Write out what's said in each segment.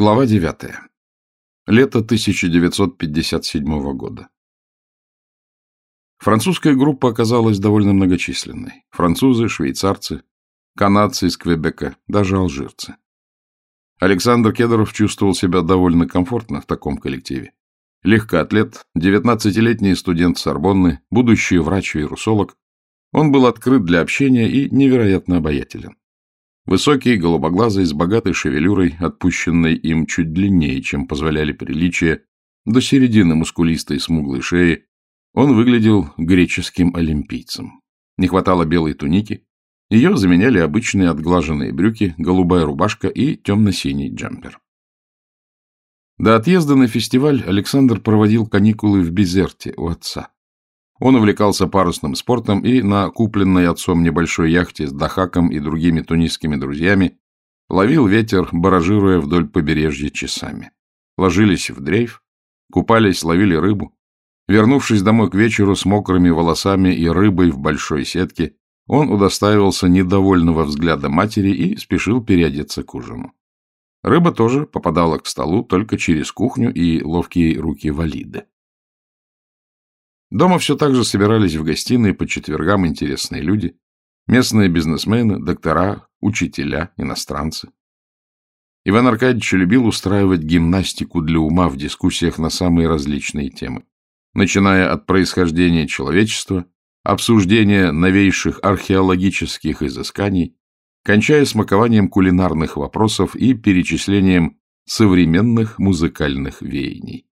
Глава 9. Лето 1957 года. Французская группа оказалась довольно многочисленной. Французы, швейцарцы, канадцы из Квебека, даже алжирцы. Александр Кедров чувствовал себя довольно комфортно в таком коллективе. Легкоатлет, 19-летний студент Сорбонны, будущий врач-вирусолог, он был открыт для общения и невероятно обаятелен. Высокий, голубоглазый, с богатой шевелюрой, отпущенной им чуть длиннее, чем позволяли приличия, до середины мускулистой смуглой шеи, он выглядел греческим олимпийцем. Не хватало белой туники, ее заменяли обычные отглаженные брюки, голубая рубашка и темно-синий джемпер. До отъезда на фестиваль Александр проводил каникулы в Безерте у отца. Он увлекался парусным спортом и на купленной отцом небольшой яхте с Дахаком и другими тунисскими друзьями ловил ветер, баражируя вдоль побережья часами. Ложились в дрейф, купались, ловили рыбу. Вернувшись домой к вечеру с мокрыми волосами и рыбой в большой сетке, он удостаивался недовольного взгляда матери и спешил переодеться к ужину. Рыба тоже попадала к столу только через кухню и ловкие руки валиды. Дома все так же собирались в гостиной по четвергам интересные люди, местные бизнесмены, доктора, учителя, иностранцы. Иван Аркадьевич любил устраивать гимнастику для ума в дискуссиях на самые различные темы, начиная от происхождения человечества, обсуждения новейших археологических изысканий, кончая смакованием кулинарных вопросов и перечислением современных музыкальных веяний.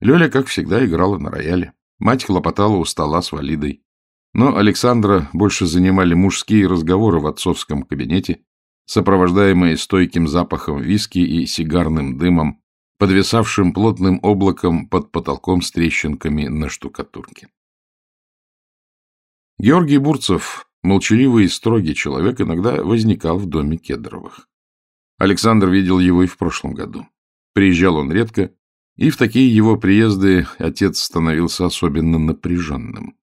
Лёля, как всегда, играла на рояле. Мать хлопотала у стола с Валидой. Но Александра больше занимали мужские разговоры в отцовском кабинете, сопровождаемые стойким запахом виски и сигарным дымом, подвисавшим плотным облаком под потолком с трещинками на штукатурке. Георгий Бурцев, молчаливый и строгий человек, иногда возникал в доме Кедровых. Александр видел его и в прошлом году. Приезжал он редко, и в такие его приезды отец становился особенно напряженным.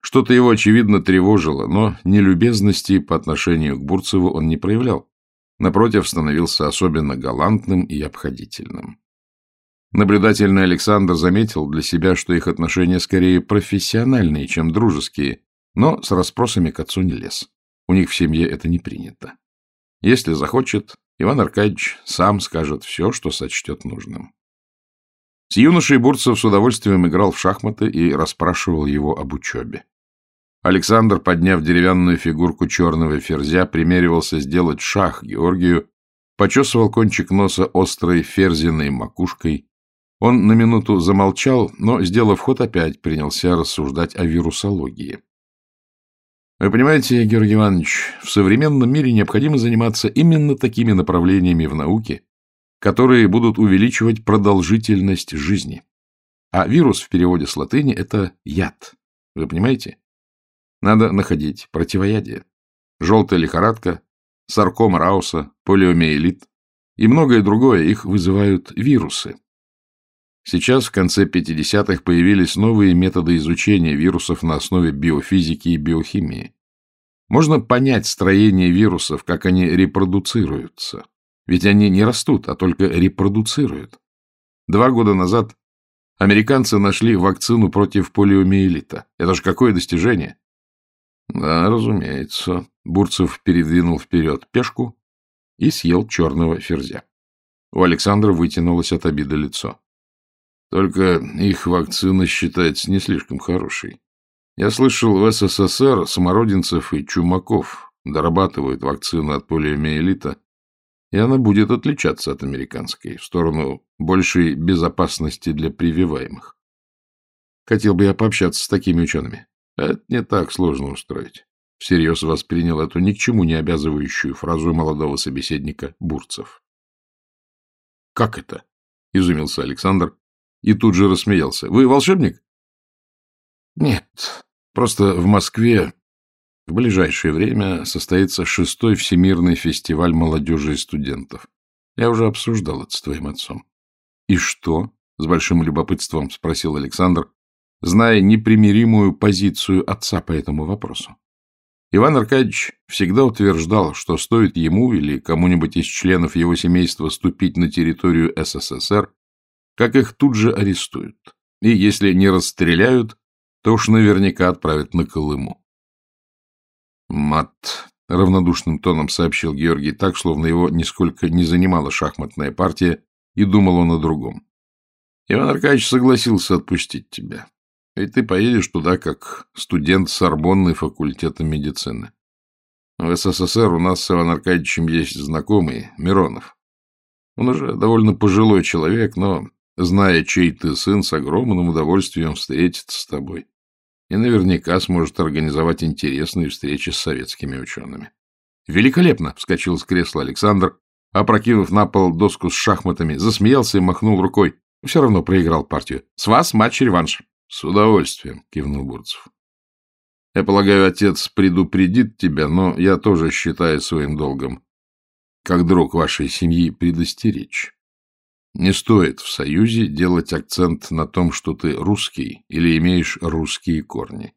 Что-то его, очевидно, тревожило, но нелюбезности по отношению к Бурцеву он не проявлял. Напротив, становился особенно галантным и обходительным. Наблюдательный Александр заметил для себя, что их отношения скорее профессиональные, чем дружеские, но с расспросами к отцу не лез. У них в семье это не принято. Если захочет, Иван Аркадьевич сам скажет все, что сочтет нужным. С юношей Бурцев с удовольствием играл в шахматы и расспрашивал его об учебе. Александр, подняв деревянную фигурку черного ферзя, примеривался сделать шах Георгию, почесывал кончик носа острой ферзиной макушкой. Он на минуту замолчал, но, сделав ход, опять принялся рассуждать о вирусологии. Вы понимаете, Георгий Иванович, в современном мире необходимо заниматься именно такими направлениями в науке, которые будут увеличивать продолжительность жизни. А вирус в переводе с латыни – это яд. Вы понимаете? Надо находить противоядие. Желтая лихорадка, саркома Рауса, полиомиелит и многое другое их вызывают вирусы. Сейчас, в конце 50-х, появились новые методы изучения вирусов на основе биофизики и биохимии. Можно понять строение вирусов, как они репродуцируются. Ведь они не растут, а только репродуцируют. Два года назад американцы нашли вакцину против полиомиелита. Это же какое достижение! Да, разумеется. Бурцев передвинул вперед пешку и съел черного ферзя. У Александра вытянулось от обиды лицо. Только их вакцина считается не слишком хорошей. Я слышал, в СССР самородинцев и чумаков дорабатывают вакцину от полиомиелита и она будет отличаться от американской в сторону большей безопасности для прививаемых. Хотел бы я пообщаться с такими учеными. Это не так сложно устроить. Всерьез воспринял эту ни к чему не обязывающую фразу молодого собеседника Бурцев. — Как это? — изумился Александр и тут же рассмеялся. — Вы волшебник? — Нет, просто в Москве в ближайшее время состоится шестой Всемирный фестиваль молодежи и студентов. Я уже обсуждал это с твоим отцом. — И что? — с большим любопытством спросил Александр, зная непримиримую позицию отца по этому вопросу. Иван Аркадьевич всегда утверждал, что стоит ему или кому-нибудь из членов его семейства ступить на территорию СССР, как их тут же арестуют. И если не расстреляют, то уж наверняка отправят на Колыму. «Мат», — равнодушным тоном сообщил Георгий так, словно его нисколько не занимала шахматная партия, и думал он о другом. «Иван Аркадьевич согласился отпустить тебя. Ведь ты поедешь туда как студент Сорбонны факультета медицины. В СССР у нас с Иваном Аркадьевичем есть знакомый, Миронов. Он уже довольно пожилой человек, но, зная, чей ты сын, с огромным удовольствием встретится с тобой. И наверняка сможет организовать интересные встречи с советскими учеными. «Великолепно!» — вскочил с кресла Александр, опрокинув на пол доску с шахматами, засмеялся и махнул рукой. Все равно проиграл партию. «С вас матч-реванш!» — С удовольствием, — кивнул Бурцев. — Я полагаю, отец предупредит тебя, но я тоже считаю своим долгом, как друг вашей семьи, предостеречь. Не стоит в Союзе делать акцент на том, что ты русский или имеешь русские корни.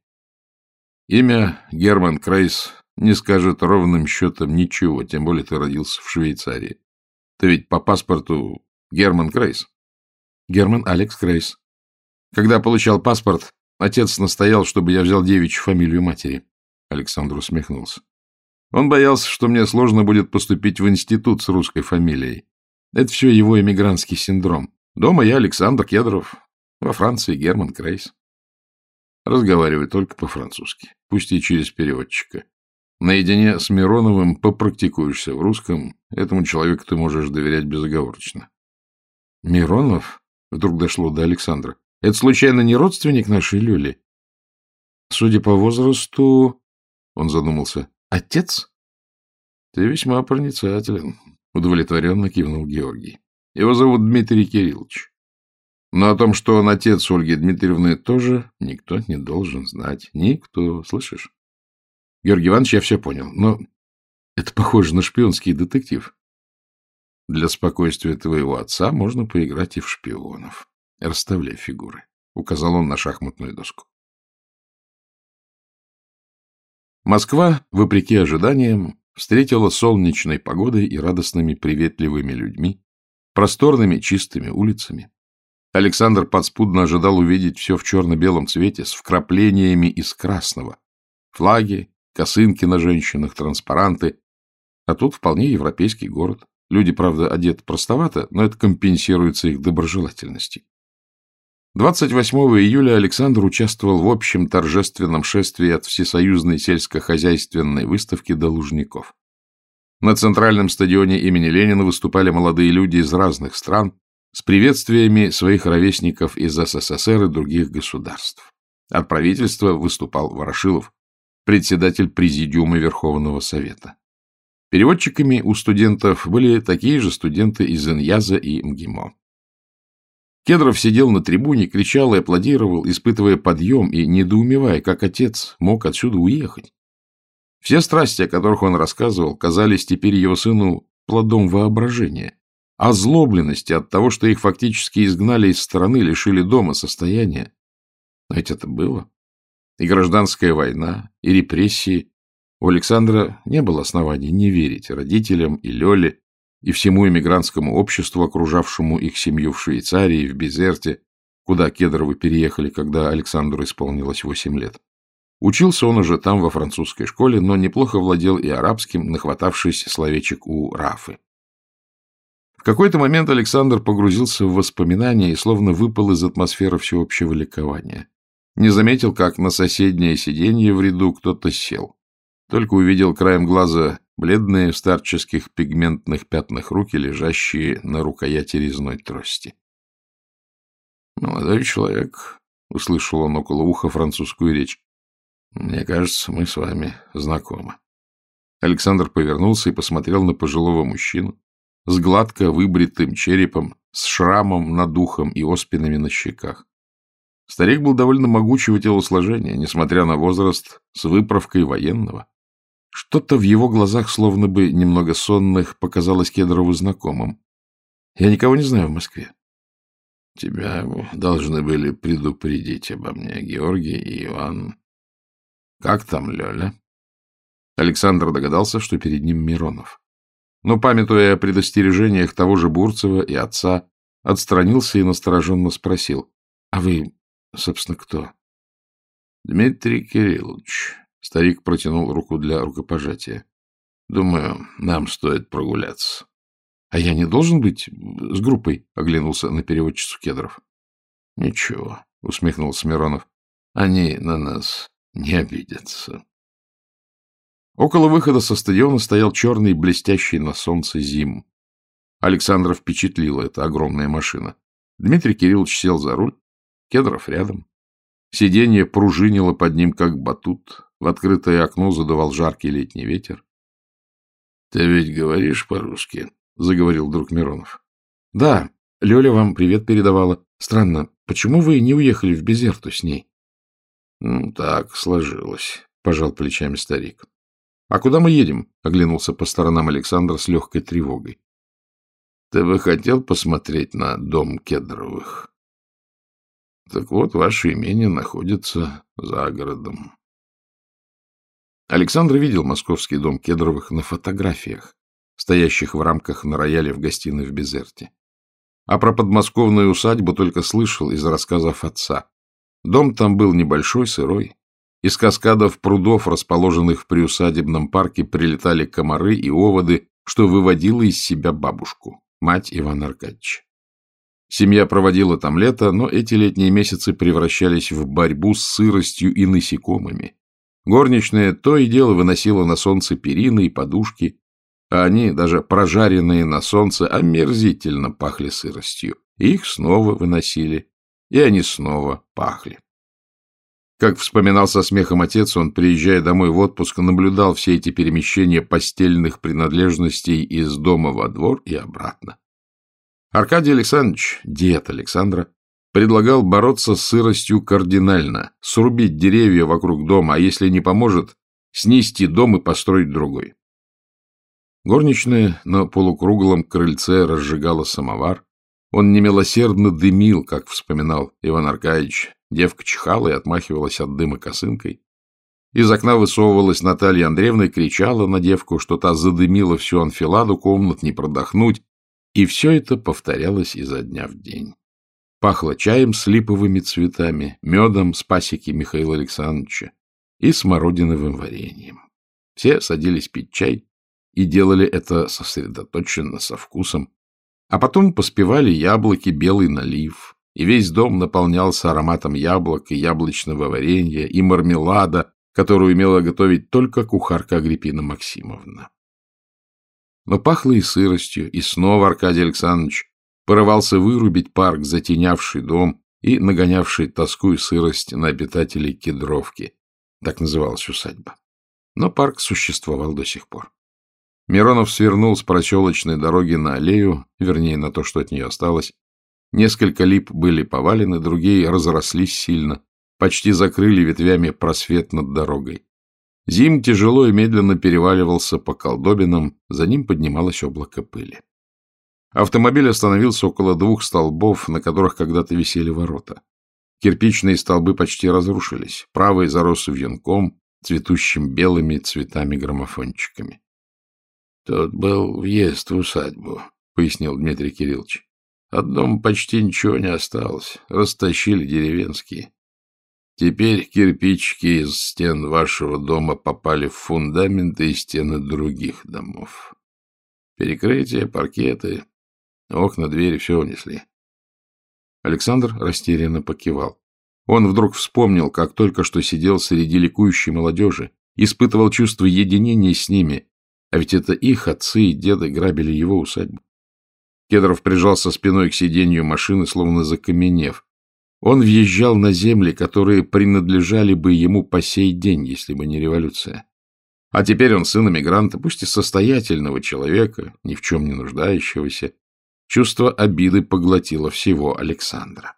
Имя Герман Крейс не скажет ровным счетом ничего, тем более ты родился в Швейцарии. Ты ведь по паспорту Герман Крейс. Герман Алекс Крейс. Когда получал паспорт, отец настоял, чтобы я взял девичью фамилию матери. Александр усмехнулся. Он боялся, что мне сложно будет поступить в институт с русской фамилией. Это все его эмигрантский синдром. Дома я Александр Кедров, во Франции Герман Крейс. Разговаривай только по-французски, пусть и через переводчика. Наедине с Мироновым попрактикуешься в русском, этому человеку ты можешь доверять безоговорочно. Миронов? Вдруг дошло до Александра. Это, случайно, не родственник нашей Люли? Судя по возрасту... Он задумался. Отец? Ты весьма проницателен, удовлетворенно кивнул Георгий. Его зовут Дмитрий Кириллович. Но о том, что он отец Ольги Дмитриевны, тоже никто не должен знать. Никто, слышишь? Георгий Иванович, я все понял, но это похоже на шпионский детектив. Для спокойствия твоего отца можно поиграть и в шпионов. Расставляй фигуры, — указал он на шахматную доску. Москва, вопреки ожиданиям, встретила солнечной погодой и радостными приветливыми людьми, просторными чистыми улицами. Александр подспудно ожидал увидеть все в черно-белом цвете с вкраплениями из красного. Флаги, косынки на женщинах, транспаранты. А тут вполне европейский город. Люди, правда, одеты простовато, но это компенсируется их доброжелательностью. 28 июля Александр участвовал в общем торжественном шествии от Всесоюзной сельскохозяйственной выставки до Лужников. На центральном стадионе имени Ленина выступали молодые люди из разных стран с приветствиями своих ровесников из СССР и других государств. От правительства выступал Ворошилов, председатель Президиума Верховного Совета. Переводчиками у студентов были такие же студенты из Иньяза и МГИМО. Кедров сидел на трибуне, кричал и аплодировал, испытывая подъем и недоумевая, как отец мог отсюда уехать. Все страсти, о которых он рассказывал, казались теперь его сыну плодом воображения, озлобленности от того, что их фактически изгнали из страны, лишили дома, состояния. Но ведь это было. И гражданская война, и репрессии. У Александра не было оснований не верить родителям и Лёле, и всему эмигрантскому обществу, окружавшему их семью в Швейцарии, в Безерте, куда Кедровы переехали, когда Александру исполнилось восемь лет. Учился он уже там, во французской школе, но неплохо владел и арабским, нахватавшись словечек у Рафы. В какой-то момент Александр погрузился в воспоминания и словно выпал из атмосферы всеобщего ликования. Не заметил, как на соседнее сиденье в ряду кто-то сел. Только увидел краем глаза бледные в старческих пигментных пятнах руки, лежащие на рукояти резной трости. «Молодой человек», — услышал он около уха французскую речь, — «мне кажется, мы с вами знакомы». Александр повернулся и посмотрел на пожилого мужчину с гладко выбритым черепом, с шрамом над ухом и оспинами на щеках. Старик был довольно могучего телосложения, несмотря на возраст, с выправкой военного. Что-то в его глазах, словно бы немного сонных, показалось Кедрову знакомым. Я никого не знаю в Москве. Тебя должны были предупредить обо мне, Георгий и Иван. Как там Лёля? Александр догадался, что перед ним Миронов. Но, памятуя о предостережениях того же Бурцева и отца, отстранился и настороженно спросил. — А вы, собственно, кто? — Дмитрий Кириллович. Старик протянул руку для рукопожатия. — Думаю, нам стоит прогуляться. — А я не должен быть с группой? — оглянулся на переводчицу Кедров. — Ничего, — усмехнулся Миронов. — Они на нас не обидятся. Около выхода со стадиона стоял черный, блестящий на солнце зим. Александра впечатлила эта огромная машина. Дмитрий Кириллович сел за руль, Кедров рядом. Сиденье пружинило под ним, как батут. В открытое окно задувал жаркий летний ветер. — Ты ведь говоришь по-русски? — заговорил друг Миронов. — Да, Лёля вам привет передавала. Странно, почему вы не уехали в Безерту с ней? — Ну, так сложилось, — пожал плечами старик. — А куда мы едем? — оглянулся по сторонам Александр с легкой тревогой. — Ты бы хотел посмотреть на дом Кедровых? — Так вот, ваше имение находится за городом. Александр видел московский дом Кедровых на фотографиях, стоящих в рамках на рояле в гостиной в Безерте. А про подмосковную усадьбу только слышал из рассказов отца. Дом там был небольшой, сырой, из каскадов прудов, расположенных в приусадебном парке, прилетали комары и оводы, что выводило из себя бабушку, мать Ивана Аркадьевича. Семья проводила там лето, но эти летние месяцы превращались в борьбу с сыростью и насекомыми. Горничная то и дело выносила на солнце перины и подушки, а они, даже прожаренные на солнце, омерзительно пахли сыростью. Их снова выносили, и они снова пахли. Как вспоминал со смехом отец, он, приезжая домой в отпуск, наблюдал все эти перемещения постельных принадлежностей из дома во двор и обратно. Аркадий Александрович, дед Александра, предлагал бороться с сыростью кардинально, срубить деревья вокруг дома, а если не поможет, снести дом и построить другой. Горничная на полукруглом крыльце разжигала самовар. Он немилосердно дымил, как вспоминал Иван Аркадьевич, Девка чихала и отмахивалась от дыма косынкой. Из окна высовывалась Наталья Андреевна и кричала на девку, что та задымила всю анфиладу комнат, не продохнуть. И все это повторялось изо дня в день. Пахло чаем с липовыми цветами, медом с пасеки Михаила Александровича и смородиновым вареньем. Все садились пить чай и делали это сосредоточенно, со вкусом. А потом поспевали яблоки, белый налив, и весь дом наполнялся ароматом яблок и яблочного варенья и мармелада, которую умела готовить только кухарка Агриппина Максимовна. Но пахло и сыростью, и снова Аркадий Александрович порывался вырубить парк, затенявший дом и нагонявший тоску и сырость на обитателей Кедровки. Так называлась усадьба. Но парк существовал до сих пор. Миронов свернул с проселочной дороги на аллею, вернее, на то, что от нее осталось, Несколько лип были повалены, другие разрослись сильно, почти закрыли ветвями просвет над дорогой. Зим тяжело и медленно переваливался по колдобинам, за ним поднималось облако пыли. Автомобиль остановился около двух столбов, на которых когда-то висели ворота. Кирпичные столбы почти разрушились, правый зарос вьюнком, цветущим белыми цветами-граммофончиками. — Тут был въезд в усадьбу, — пояснил Дмитрий Кириллович. От дома почти ничего не осталось. Растащили деревенские. Теперь кирпичики из стен вашего дома попали в фундаменты и стены других домов. Перекрытия, паркеты, окна, двери — все унесли. Александр растерянно покивал. Он вдруг вспомнил, как только что сидел среди ликующей молодежи, испытывал чувство единения с ними, а ведь это их отцы и деды грабили его усадьбу. Кедров прижался спиной к сиденью машины, словно закаменев. Он въезжал на земли, которые принадлежали бы ему по сей день, если бы не революция. А теперь он сын эмигранта, пусть и состоятельного человека, ни в чем не нуждающегося. Чувство обиды поглотило всего Александра.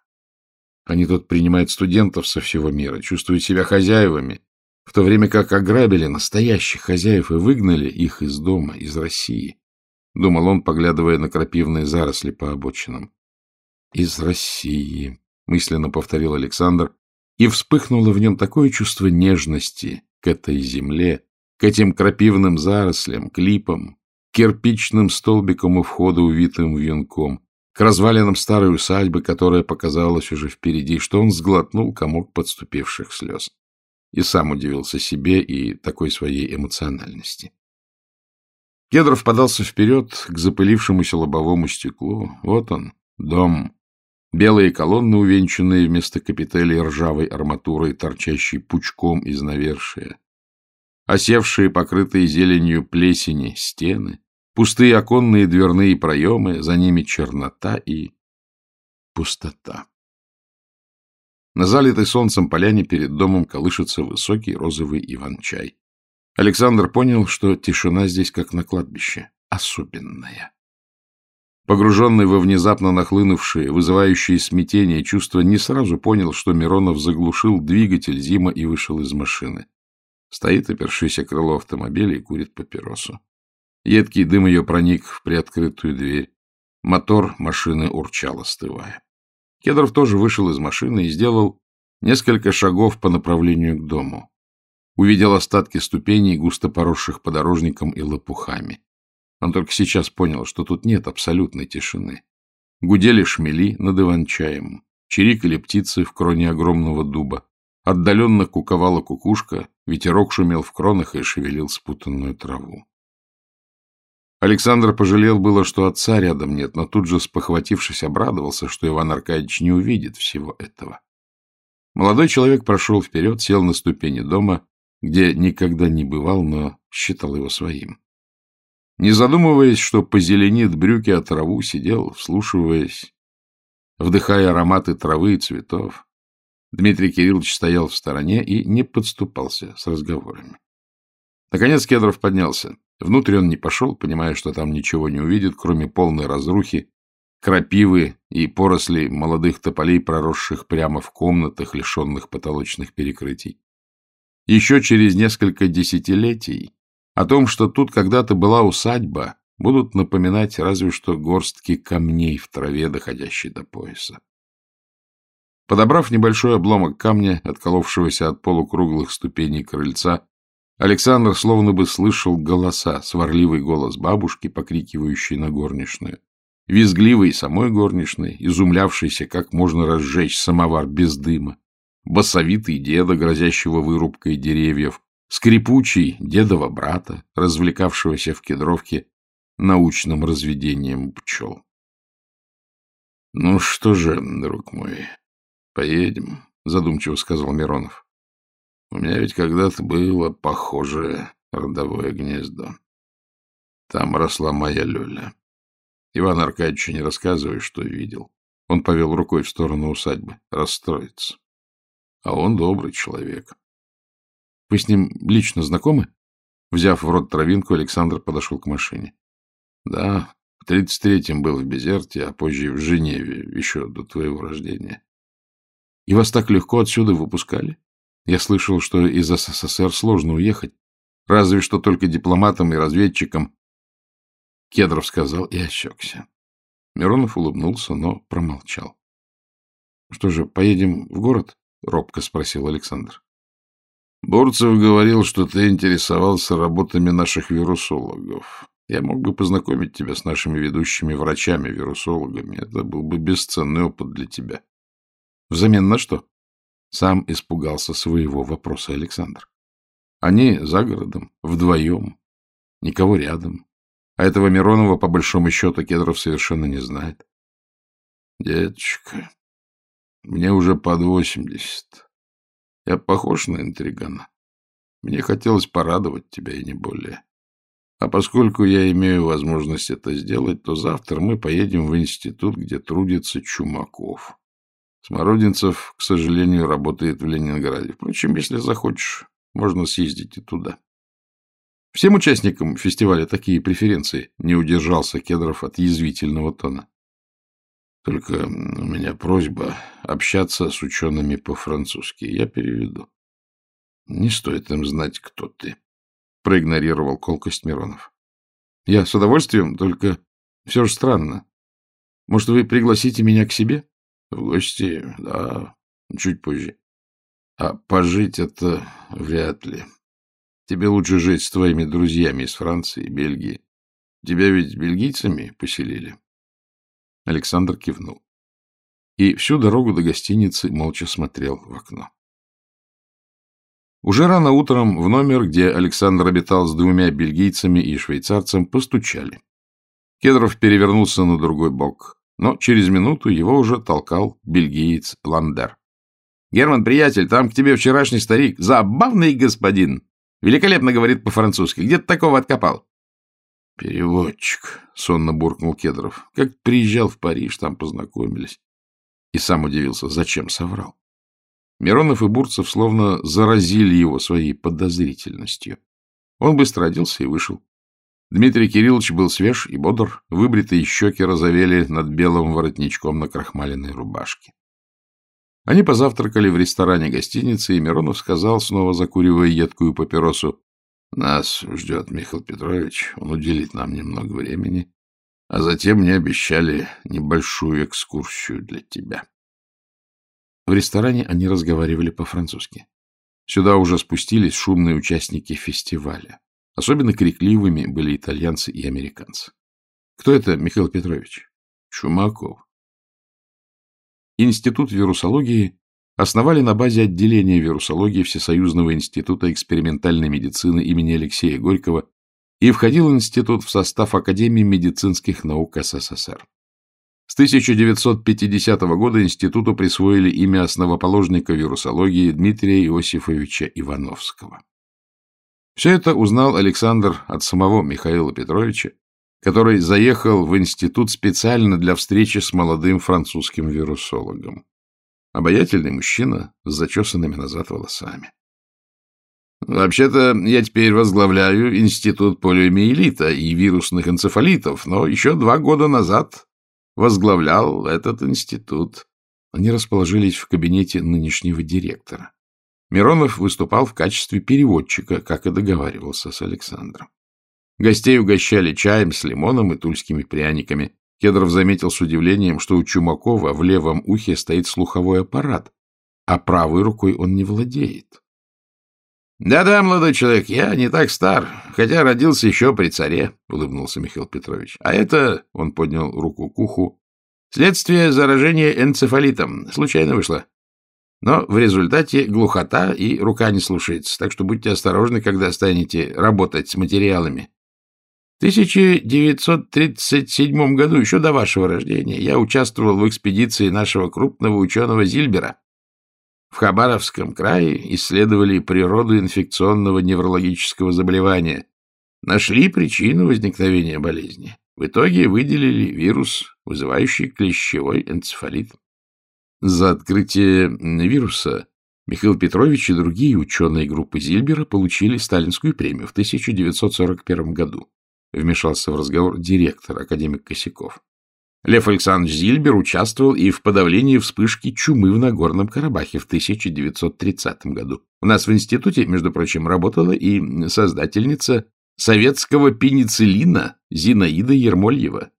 Они тут принимают студентов со всего мира, чувствуют себя хозяевами, в то время как ограбили настоящих хозяев и выгнали их из дома, из России. — думал он, поглядывая на крапивные заросли по обочинам. «Из России», — мысленно повторил Александр, и вспыхнуло в нем такое чувство нежности к этой земле, к этим крапивным зарослям, клипам, кирпичным столбикам у входа, увитым венком, к развалинам старой усадьбы, которая показалась уже впереди, что он сглотнул комок подступивших слез. И сам удивился себе и такой своей эмоциональности. Кедров подался вперед к запылившемуся лобовому стеклу. Вот он, дом. Белые колонны, увенчанные вместо капителей ржавой арматурой, торчащей пучком из навершия. Осевшие, покрытые зеленью плесени, стены. Пустые оконные дверные проемы, за ними чернота и пустота. На залитой солнцем поляне перед домом колышется высокий розовый иван-чай. Александр понял, что тишина здесь как на кладбище, особенная. Погруженный во внезапно нахлынувшие, вызывающие смятение чувства, не сразу понял, что Миронов заглушил двигатель Зима и вышел из машины. Стоит, опершись о крыло автомобиля и курит папиросу. Едкий дым ее проник в приоткрытую дверь. Мотор машины урчал, остывая. Кедров тоже вышел из машины и сделал несколько шагов по направлению к дому увидел остатки ступеней, густо поросших подорожником и лопухами. Он только сейчас понял, что тут нет абсолютной тишины. Гудели шмели над иван-чаем, чирикали птицы в кроне огромного дуба, отдаленно куковала кукушка, ветерок шумел в кронах и шевелил спутанную траву. Александр пожалел было, что отца рядом нет, но тут же, спохватившись, обрадовался, что Иван Аркадьевич не увидит всего этого. Молодой человек прошел вперед, сел на ступени дома где никогда не бывал, но считал его своим. Не задумываясь, что позеленит брюки от траву, сидел, вслушиваясь, вдыхая ароматы травы и цветов. Дмитрий Кириллович стоял в стороне и не подступался с разговорами. Наконец Кедров поднялся. Внутрь он не пошел, понимая, что там ничего не увидит, кроме полной разрухи, крапивы и поросли молодых тополей, проросших прямо в комнатах, лишенных потолочных перекрытий еще через несколько десятилетий о том, что тут когда-то была усадьба, будут напоминать разве что горстки камней в траве, доходящей до пояса. Подобрав небольшой обломок камня, отколовшегося от полукруглых ступеней крыльца, Александр словно бы слышал голоса, сварливый голос бабушки, покрикивающей на горничную, визгливый самой горничной, изумлявшийся, как можно разжечь самовар без дыма, басовитый деда, грозящего вырубкой деревьев, скрипучий дедова брата, развлекавшегося в кедровке научным разведением пчел. — Ну что же, друг мой, поедем, — задумчиво сказал Миронов. — У меня ведь когда-то было похожее родовое гнездо. Там росла моя Лёля. Иван Аркадьевичу не рассказывай, что видел. Он повел рукой в сторону усадьбы. Расстроится. А он добрый человек. — Вы с ним лично знакомы? Взяв в рот травинку, Александр подошел к машине. — Да, в тридцать третьем был в Безерте, а позже в Женеве, еще до твоего рождения. — И вас так легко отсюда выпускали? Я слышал, что из СССР сложно уехать. Разве что только дипломатам и разведчикам. Кедров сказал и осекся. Миронов улыбнулся, но промолчал. — Что же, поедем в город? — робко спросил Александр. Бурцев говорил, что ты интересовался работами наших вирусологов. Я мог бы познакомить тебя с нашими ведущими врачами-вирусологами. Это был бы бесценный опыт для тебя. Взамен на что? Сам испугался своего вопроса Александр. Они за городом, вдвоем, никого рядом. А этого Миронова, по большому счету, Кедров совершенно не знает. Деточка, мне уже под восемьдесят. Я похож на интригана. Мне хотелось порадовать тебя и не более. А поскольку я имею возможность это сделать, то завтра мы поедем в институт, где трудится Чумаков. Смородинцев, к сожалению, работает в Ленинграде. Впрочем, если захочешь, можно съездить и туда. Всем участникам фестиваля такие преференции не удержался Кедров от язвительного тона. Только у меня просьба общаться с учеными по-французски. Я переведу. Не стоит им знать, кто ты. Проигнорировал колкость Миронов. Я с удовольствием, только все же странно. Может, вы пригласите меня к себе? В гости, да, чуть позже. А пожить это вряд ли. Тебе лучше жить с твоими друзьями из Франции Бельгии. Тебя ведь бельгийцами поселили?» Александр кивнул. И всю дорогу до гостиницы молча смотрел в окно. Уже рано утром в номер, где Александр обитал с двумя бельгийцами и швейцарцем, постучали. Кедров перевернулся на другой бок, но через минуту его уже толкал бельгиец Ландер. — Герман, приятель, там к тебе вчерашний старик. Забавный господин. Великолепно говорит по-французски. Где ты такого откопал? — Переводчик, — сонно буркнул Кедров. Как приезжал в Париж, там познакомились. И сам удивился, зачем соврал. Миронов и Бурцев словно заразили его своей подозрительностью. Он быстро оделся и вышел. Дмитрий Кириллович был свеж и бодр, выбритые щеки розовели над белым воротничком на крахмаленной рубашке. Они позавтракали в ресторане гостиницы, и Миронов сказал, снова закуривая едкую папиросу, «Нас ждет Михаил Петрович, он уделит нам немного времени, а затем мне обещали небольшую экскурсию для тебя». В ресторане они разговаривали по-французски. Сюда уже спустились шумные участники фестиваля. Особенно крикливыми были итальянцы и американцы. Кто это, Михаил Петрович? Чумаков. Институт вирусологии основали на базе отделения вирусологии Всесоюзного института экспериментальной медицины имени Алексея Горького и входил институт в состав Академии медицинских наук СССР. С 1950 года институту присвоили имя основоположника вирусологии Дмитрия Иосифовича Ивановского. Все это узнал Александр от самого Михаила Петровича, который заехал в институт специально для встречи с молодым французским вирусологом. Обаятельный мужчина с зачесанными назад волосами. Вообще-то я теперь возглавляю институт полиомиелита и вирусных энцефалитов, но еще два года назад возглавлял этот институт. Они расположились в кабинете нынешнего директора. Миронов выступал в качестве переводчика, как и договаривался с Александром. Гостей угощали чаем с лимоном и тульскими пряниками. Кедров заметил с удивлением, что у Чумакова в левом ухе стоит слуховой аппарат, а правой рукой он не владеет. «Да-да, молодой человек, я не так стар, хотя родился еще при царе», — улыбнулся Михаил Петрович. «А это...» — он поднял руку к уху. «Следствие заражения энцефалитом. Случайно вышло. Но в результате глухота и рука не слушается, так что будьте осторожны, когда станете работать с материалами. В 1937 году, еще до вашего рождения, я участвовал в экспедиции нашего крупного ученого Зильбера. В Хабаровском крае исследовали природу инфекционного неврологического заболевания. Нашли причину возникновения болезни. В итоге выделили вирус, вызывающий клещевой энцефалит. За открытие вируса Михаил Петрович и другие ученые группы Зильбера получили сталинскую премию в 1941 году. Вмешался в разговор директор, академик Косяков. Лев Александрович Зильбер участвовал и в подавлении вспышки чумы в Нагорном Карабахе в 1930 году. У нас в институте, между прочим, работала и создательница советского пенициллина Зинаида Ермольева.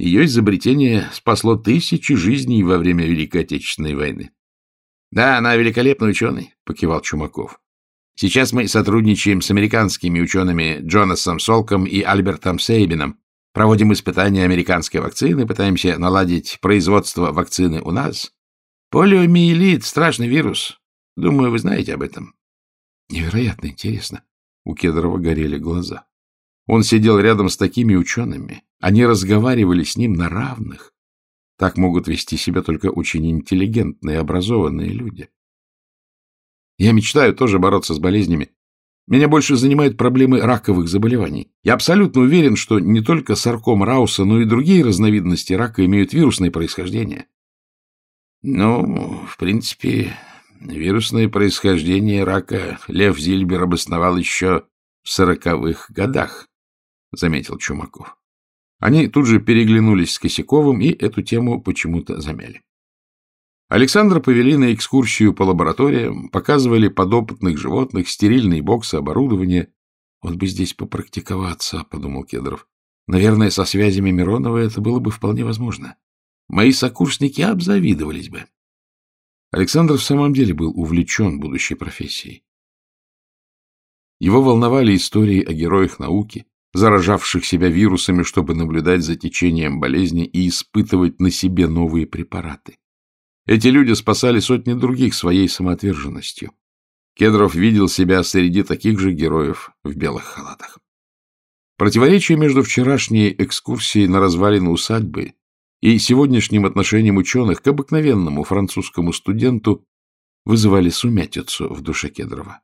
Ее изобретение спасло тысячи жизней во время Великой Отечественной войны. — Да, она великолепный ученый, — покивал Чумаков. Сейчас мы сотрудничаем с американскими учеными Джонасом Солком и Альбертом Сейбином, проводим испытания американской вакцины, пытаемся наладить производство вакцины у нас. Полиомиелит — страшный вирус. Думаю, вы знаете об этом. Невероятно интересно. У Кедрова горели глаза. Он сидел рядом с такими учеными. Они разговаривали с ним на равных. Так могут вести себя только очень интеллигентные, образованные люди. Я мечтаю тоже бороться с болезнями. Меня больше занимают проблемы раковых заболеваний. Я абсолютно уверен, что не только сарком Рауса, но и другие разновидности рака имеют вирусное происхождение. Ну, в принципе, вирусное происхождение рака Лев Зильбер обосновал еще в сороковых годах. — заметил Чумаков. Они тут же переглянулись с Косяковым и эту тему почему-то замяли. Александра повели на экскурсию по лабораториям, показывали подопытных животных, стерильные боксы, оборудование. Вот бы здесь попрактиковаться, — подумал Кедров. Наверное, со связями Миронова это было бы вполне возможно. Мои сокурсники обзавидовались бы. Александр в самом деле был увлечен будущей профессией. Его волновали истории о героях науки, заражавших себя вирусами, чтобы наблюдать за течением болезни и испытывать на себе новые препараты. Эти люди спасали сотни других своей самоотверженностью. Кедров видел себя среди таких же героев в белых халатах. Противоречие между вчерашней экскурсией на развалины усадьбы и сегодняшним отношением ученых к обыкновенному французскому студенту вызывали сумятицу в душе Кедрова.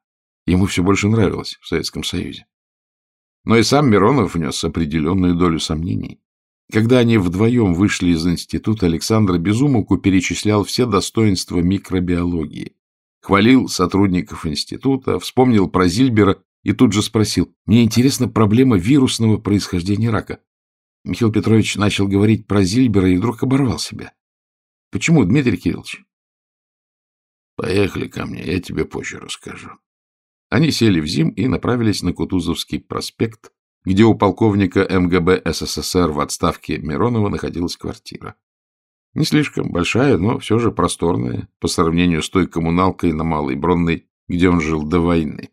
Ему все больше нравилось в Советском Союзе. Но и сам Миронов внес определенную долю сомнений. Когда они вдвоем вышли из института, Александр Безумовку перечислял все достоинства микробиологии. Хвалил сотрудников института, вспомнил про Зильбера и тут же спросил, «Мне интересна проблема вирусного происхождения рака». Михаил Петрович начал говорить про Зильбера и вдруг оборвал себя. «Почему, Дмитрий Кириллович?» «Поехали ко мне, я тебе позже расскажу». Они сели в ЗИМ и направились на Кутузовский проспект, где у полковника МГБ СССР в отставке Миронова находилась квартира. Не слишком большая, но все же просторная, по сравнению с той коммуналкой на Малой Бронной, где он жил до войны.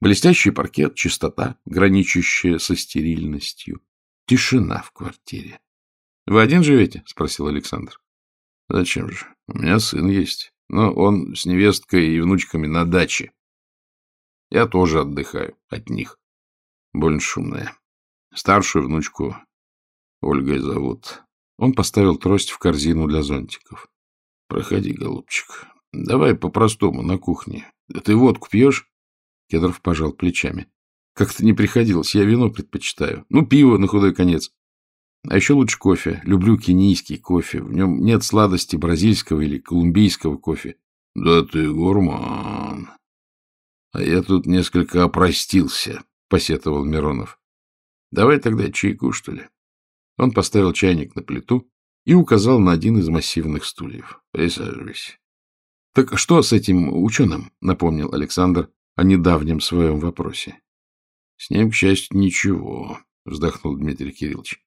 Блестящий паркет, чистота, граничащая со стерильностью, тишина в квартире. — Вы один живете? — спросил Александр. — Зачем же? У меня сын есть, но он с невесткой и внучками на даче. Я тоже отдыхаю от них. Больно шумная. Старшую внучку Ольгой зовут. Он поставил трость в корзину для зонтиков. — Проходи, голубчик. Давай по-простому, на кухне. Ты водку пьешь? Кедров пожал плечами. — Как-то не приходилось. Я вино предпочитаю. Ну, пиво на худой конец. А еще лучше кофе. Люблю кенийский кофе. В нем нет сладости бразильского или колумбийского кофе. — Да ты гурман. А я тут несколько опростился посетовал Миронов. — Давай тогда чайку, что ли? Он поставил чайник на плиту и указал на один из массивных стульев. — Присаживайся. — Так что с этим ученым? — напомнил Александр о недавнем своем вопросе. — С ним, к счастью, ничего, — вздохнул Дмитрий Кириллович.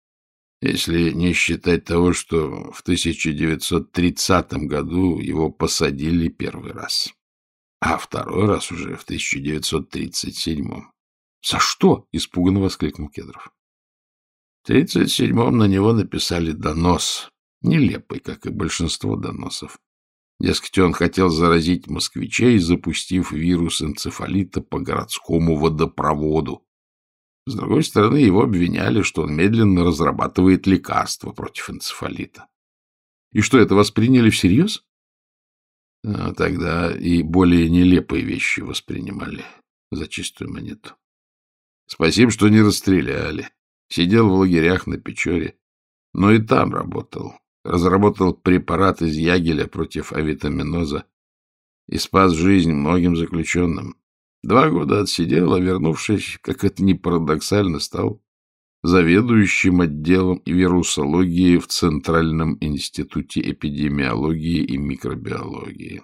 Если не считать того, что в 1930 году его посадили первый раз, а второй раз уже в 1937. За что? — испуганно воскликнул Кедров. В тридцать седьмом на него написали донос, нелепый, как и большинство доносов. Дескать, он хотел заразить москвичей, запустив вирус энцефалита по городскому водопроводу. С другой стороны, его обвиняли, что он медленно разрабатывает лекарства против энцефалита. И что, это восприняли всерьез? А тогда и более нелепые вещи воспринимали за чистую монету. Спасибо, что не расстреляли. Сидел в лагерях на Печоре, но и там работал. Разработал препарат из ягеля против авитаминоза и спас жизнь многим заключенным. Два года отсидел, а вернувшись, как это ни парадоксально, стал заведующим отделом вирусологии в Центральном институте эпидемиологии и микробиологии.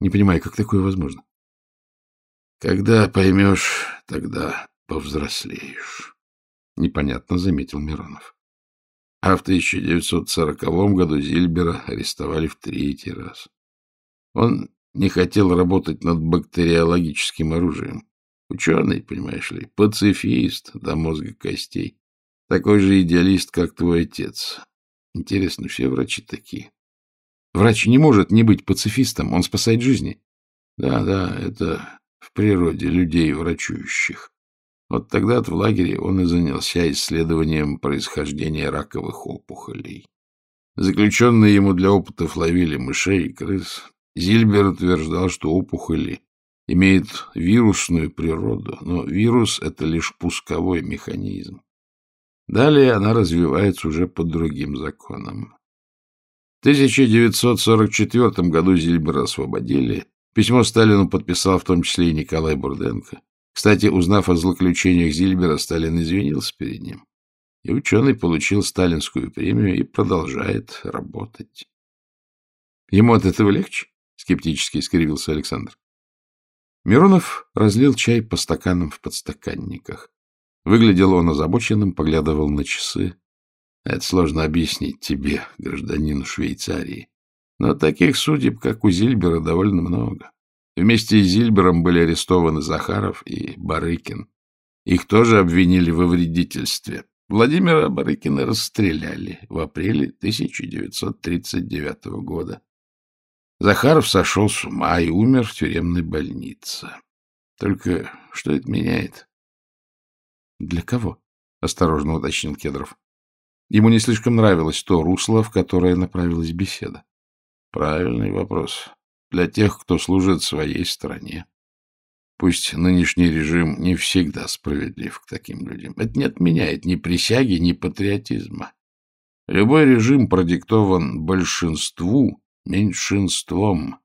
Не понимаю, как такое возможно? Когда поймешь, тогда повзрослеешь. Непонятно, заметил Миронов. А в 1940 году Зильбера арестовали в третий раз. Он не хотел работать над бактериологическим оружием. Ученый, понимаешь ли, пацифист до мозга костей. Такой же идеалист, как твой отец. Интересно, все врачи такие. Врач не может не быть пацифистом, он спасает жизни. Да, да, это в природе людей врачующих. Вот тогда-то в лагере он и занялся исследованием происхождения раковых опухолей. Заключенные ему для опытов ловили мышей и крыс. Зильбер утверждал, что опухоли имеют вирусную природу, но вирус — это лишь пусковой механизм. Далее она развивается уже по другим законам. В 1944 году Зильбера освободили, Письмо Сталину подписал в том числе и Николай Бурденко. Кстати, узнав о злоключениях Зильбера, Сталин извинился перед ним. И ученый получил сталинскую премию и продолжает работать. Ему от этого легче? Скептически искривился Александр. Миронов разлил чай по стаканам в подстаканниках. Выглядел он озабоченным, поглядывал на часы. Это сложно объяснить тебе, гражданину Швейцарии. Но таких судеб, как у Зильбера, довольно много. Вместе с Зильбером были арестованы Захаров и Барыкин. Их тоже обвинили во вредительстве. Владимира Барыкина расстреляли в апреле 1939 года. Захаров сошел с ума и умер в тюремной больнице. Только что это меняет? — Для кого? — осторожно уточнил Кедров. Ему не слишком нравилось то русло, в которое направилась беседа. — Правильный вопрос. Для тех, кто служит своей стране. Пусть нынешний режим не всегда справедлив к таким людям. Это не отменяет ни присяги, ни патриотизма. Любой режим продиктован большинству меньшинством.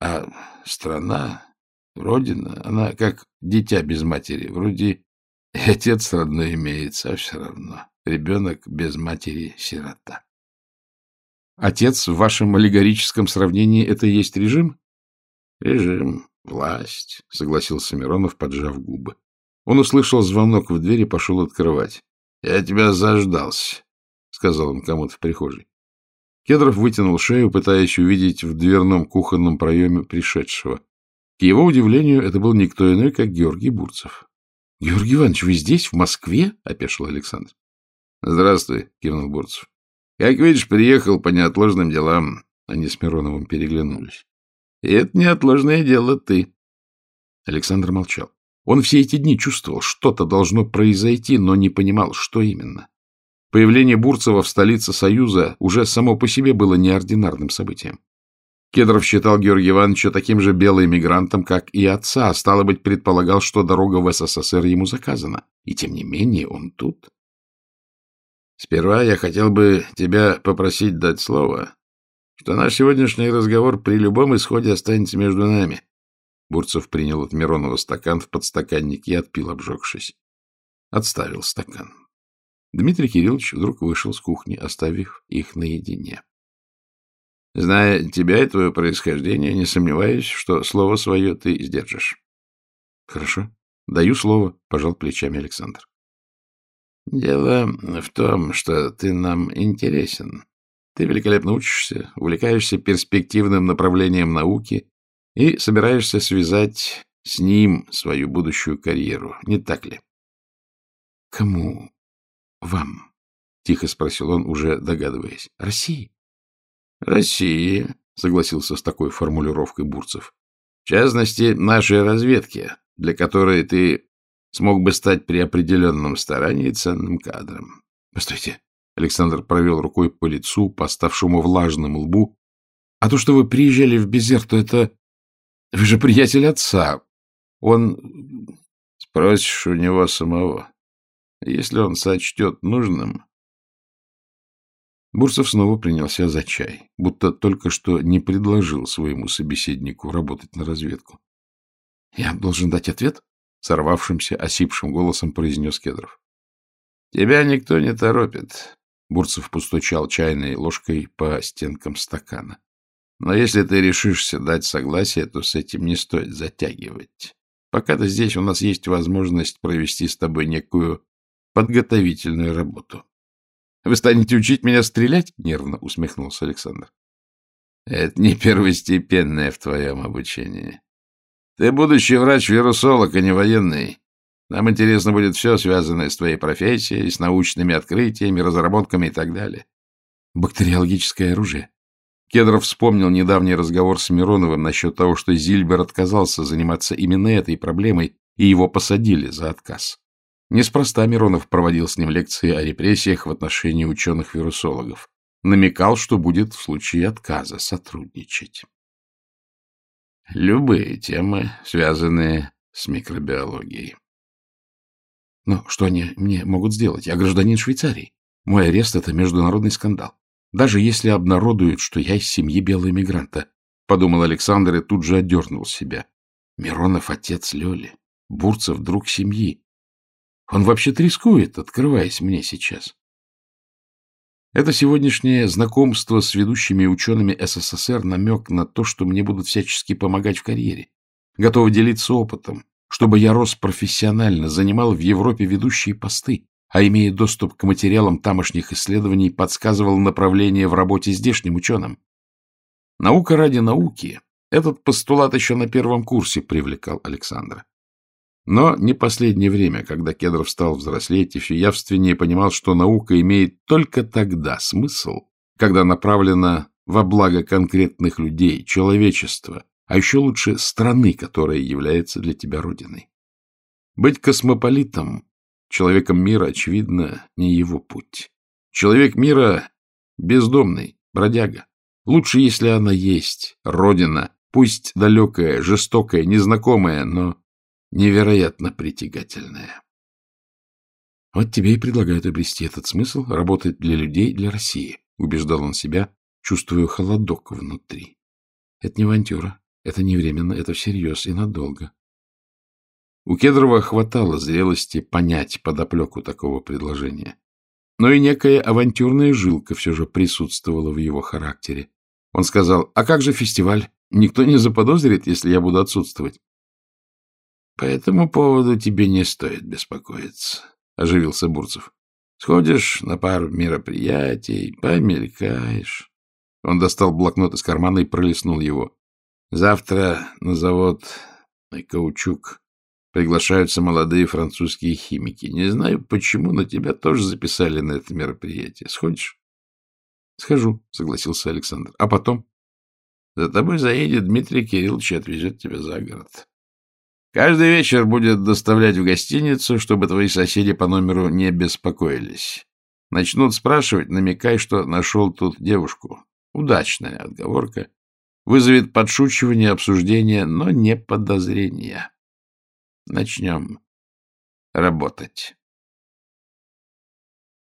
А страна, родина, она как дитя без матери. Вроде и отец родной имеется, а все равно. Ребенок без матери — сирота. Отец в вашем аллегорическом сравнении — это и есть режим? Режим, власть, — согласился Миронов, поджав губы. Он услышал звонок в дверь и пошел открывать. — Я тебя заждался, — сказал он кому-то в прихожей. Кедров вытянул шею, пытаясь увидеть в дверном кухонном проеме пришедшего. К его удивлению, это был никто иной, как Георгий Бурцев. — Георгий Иванович, вы здесь, в Москве? — опешил Александр. — Здравствуй, — кивнул Бурцев. — Как видишь, приехал по неотложным делам. Они с Мироновым переглянулись. — И это неотложное дело ты. Александр молчал. Он все эти дни чувствовал, что-то должно произойти, но не понимал, что именно. Появление Бурцева в столице Союза уже само по себе было неординарным событием. Кедров считал Георгия Ивановича таким же белым мигрантом, как и отца, а стало быть, предполагал, что дорога в СССР ему заказана. И тем не менее он тут. Сперва я хотел бы тебя попросить дать слово, что наш сегодняшний разговор при любом исходе останется между нами. Бурцев принял от Миронова стакан в подстаканник и отпил, обжегшись. Отставил стакан. Дмитрий Кириллович вдруг вышел с кухни, оставив их наедине. — Зная тебя и твое происхождение, не сомневаюсь, что слово свое ты сдержишь. — Хорошо. Даю слово, — пожал плечами Александр. — Дело в том, что ты нам интересен. Ты великолепно учишься, увлекаешься перспективным направлением науки и собираешься связать с ним свою будущую карьеру, не так ли? — Кому — Вам? — тихо спросил он, уже догадываясь. — России? — России, — согласился с такой формулировкой Бурцев. — В частности, нашей разведки, для которой ты смог бы стать при определенном старании ценным кадром. — Постойте. Александр провел рукой по лицу, поставшему влажным лбу. — А то, что вы приезжали в Безер, то это... Вы же приятель отца. Он... Спросишь у него самого. Если он сочтет нужным... Бурцев снова принялся за чай, будто только что не предложил своему собеседнику работать на разведку. — Я должен дать ответ? — сорвавшимся, осипшим голосом произнес Кедров. — Тебя никто не торопит. Бурцев постучал чайной ложкой по стенкам стакана. — Но если ты решишься дать согласие, то с этим не стоит затягивать. Пока ты здесь, у нас есть возможность провести с тобой некую подготовительную работу. — Вы станете учить меня стрелять? — нервно усмехнулся Александр. — Это не первостепенное в твоем обучении. Ты будущий врач-вирусолог, а не военный. Нам интересно будет все, связанное с твоей профессией, с научными открытиями, разработками и так далее. Бактериологическое оружие. Кедров вспомнил недавний разговор с Мироновым насчет того, что Зильбер отказался заниматься именно этой проблемой, и его посадили за отказ. Неспроста Миронов проводил с ним лекции о репрессиях в отношении ученых-вирусологов. Намекал, что будет в случае отказа сотрудничать. Любые темы, связанные с микробиологией. Но что они мне могут сделать? Я гражданин Швейцарии. Мой арест — это международный скандал. Даже если обнародуют, что я из семьи белого мигранта, — подумал Александр и тут же отдернул себя. Миронов — отец Лёли, Бурцев — друг семьи. Он вообще-то рискует, открываясь мне сейчас. Это сегодняшнее знакомство с ведущими учеными СССР намек на то, что мне будут всячески помогать в карьере, готовы делиться опытом, чтобы я рос профессионально, занимал в Европе ведущие посты, а имея доступ к материалам тамошних исследований, подсказывал направление в работе здешним ученым. Наука ради науки Этот постулат еще на первом курсе привлекал Александра. Но не последнее время, когда Кедров стал взрослеть все явственнее понимал, что наука имеет только тогда смысл, когда направлена во благо конкретных людей, человечества, а еще лучше страны, которая является для тебя родиной. Быть космополитом, человеком мира, очевидно, не его путь. Человек мира — бездомный, бродяга. Лучше, если она есть, родина, пусть далекая, жестокая, незнакомая, но невероятно притягательная. Вот тебе и предлагают обрести этот смысл, работать для людей, для России, убеждал он себя, чувствуя холодок внутри. Это не авантюра, это не временно, это всерьез и надолго. У Кедрова хватало зрелости понять подоплеку такого предложения. Но и некая авантюрная жилка все же присутствовала в его характере. Он сказал, а как же фестиваль? Никто не заподозрит, если я буду отсутствовать. — По этому поводу тебе не стоит беспокоиться, — оживился Бурцев. — Сходишь на пару мероприятий, помелькаешь. Он достал блокнот из кармана и пролистнул его. — Завтра на завод каучук приглашаются молодые французские химики. Не знаю, почему, но тебя тоже записали на это мероприятие. Сходишь? — Схожу, — согласился Александр. — А потом? — За тобой заедет Дмитрий Кириллович и отвезет тебя за город. Каждый вечер будет доставлять в гостиницу, чтобы твои соседи по номеру не беспокоились. Начнут спрашивать, намекай, что нашел тут девушку. Удачная отговорка. Вызовет подшучивание, обсуждение, но не подозрения. Начнем работать.